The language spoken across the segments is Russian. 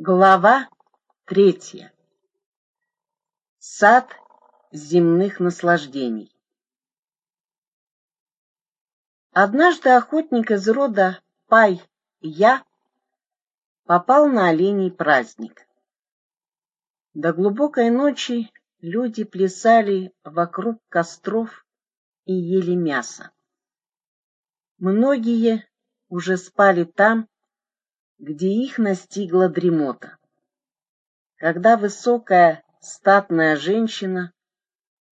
Глава третья. Сад земных наслаждений. Однажды охотник из рода Пай-Я попал на оленей праздник. До глубокой ночи люди плясали вокруг костров и ели мясо. Многие уже спали там, где их настигла дремота. Когда высокая статная женщина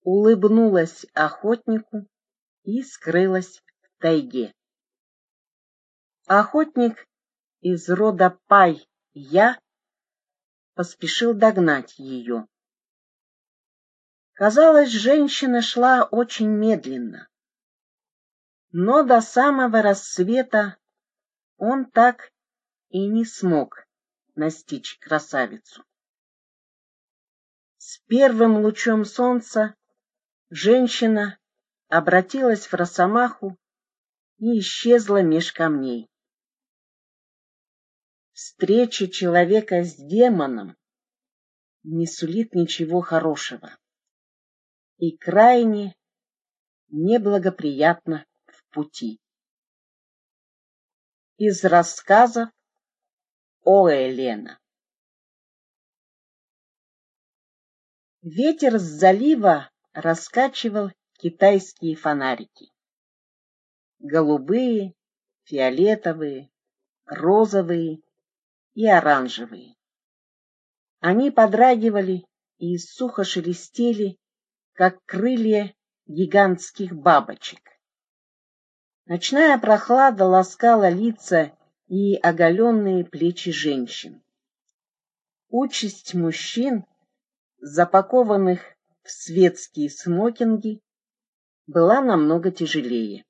улыбнулась охотнику и скрылась в тайге. Охотник из рода Пай-Я поспешил догнать ее. Казалось, женщина шла очень медленно, но до самого рассвета он так и не смог настичь красавицу. С первым лучом солнца женщина обратилась в росомаху и исчезла меж камней. Встреча человека с демоном не сулит ничего хорошего и крайне неблагоприятно в пути. Из рассказов о, Елена! Ветер с залива раскачивал китайские фонарики. Голубые, фиолетовые, розовые и оранжевые. Они подрагивали и сухо шелестели, как крылья гигантских бабочек. Ночная прохлада ласкала лица и оголенные плечи женщин. Участь мужчин, запакованных в светские смокинги, была намного тяжелее.